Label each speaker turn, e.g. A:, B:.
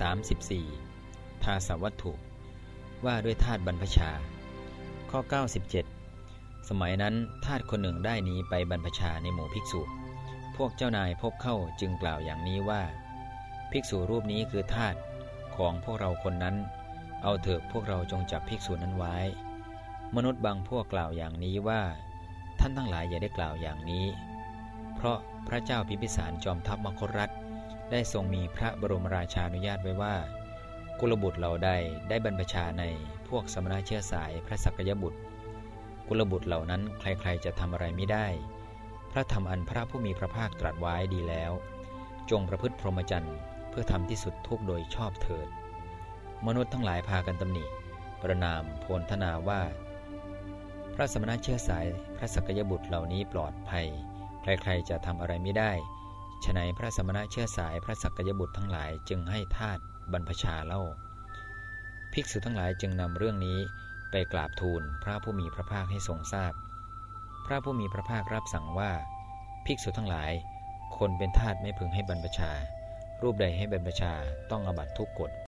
A: 34. ทาสวัตถุ ว่าด้วยธาตุบรรพชา ข้อ 97 สมัยนั้นทาสคนหนึ่งได้หนีไปบรรพชาในหมู่ภิกษุ พวกเจ้านายพบเข้าจึงกล่าวอย่างนี้ว่า ภิกษุรูปนี้คือทาสของพวกเราคนนั้น เอาเถอะพวกเราจงจับภิกษุนั้นไว้ มนุษย์บางพวกกล่าวอย่างนี้ว่า ท่านทั้งหลายอย่าได้กล่าวอย่างนี้ เพราะพระเจ้าพิพิสารจอมทัพมคตรัฐ ได้ทรงมีพระบรมราชานุญาตไว้ว่า กุลบุตรเหล่าใดได้บรรพชาในพวกสมณะเชื้อสายพระสักยบุตร กุลบุตรเหล่านั้นใครๆจะทำอะไรไม่ได้ พระธรรมอันพระผู้มีพระภาคตรัสไว้ดีแล้ว จงประพฤติพรหมจรรย์เพื่อทำที่สุดทุกโดยชอบเถิด มนุษย์ทั้งหลายพากันตำหนิ ประนามโพลธนาว่า พระสมณะเชื้อสายพระสักยบุตรเหล่านี้ปลอดภัย ใครๆจะทำอะไรไม่ได้ ฉนัยพระสมณะเชื้อสายพระสักยบุตรทั้งหลายจึงให้ทาตบรรพชาเล่า ภิกษุทั้งหลายจึงนำเรื่องนี้ไปกราบทูลพระผู้มีพระภาคให้ทรงทราบพพระผู้มีพระภาครับสั่งว่า ภิกษุทั้งหลาย คนเป็นทาตไม่พึงให้บรรพชา รูปใดให้บรรพชาต้องอบัตทุกกฎ